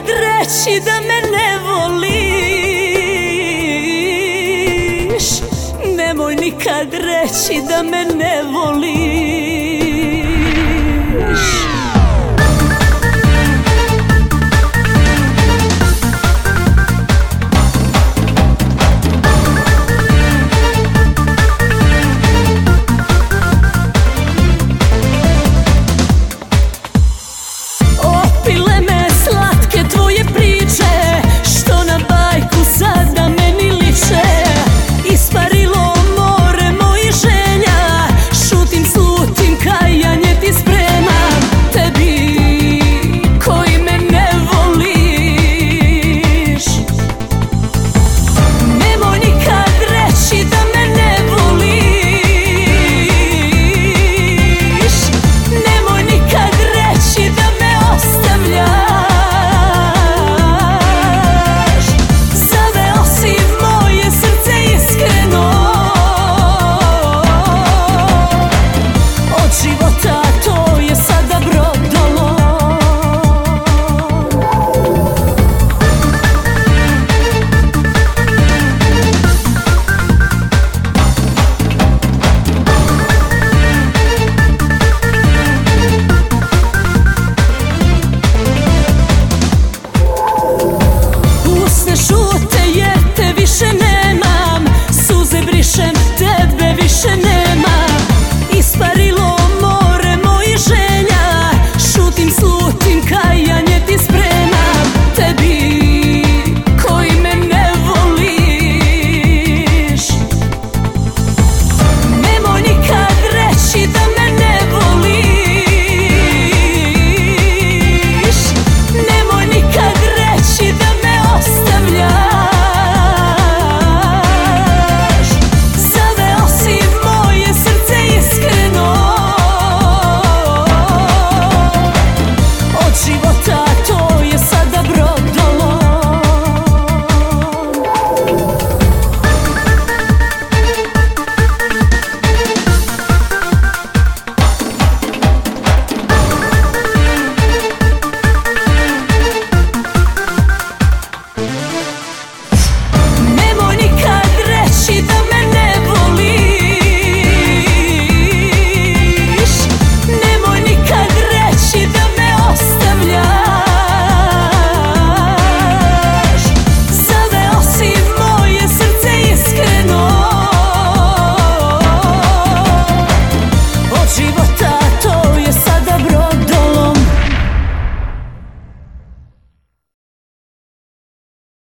nikad reći da me ne voliš. Nemoj nikad reći da me ne voliš.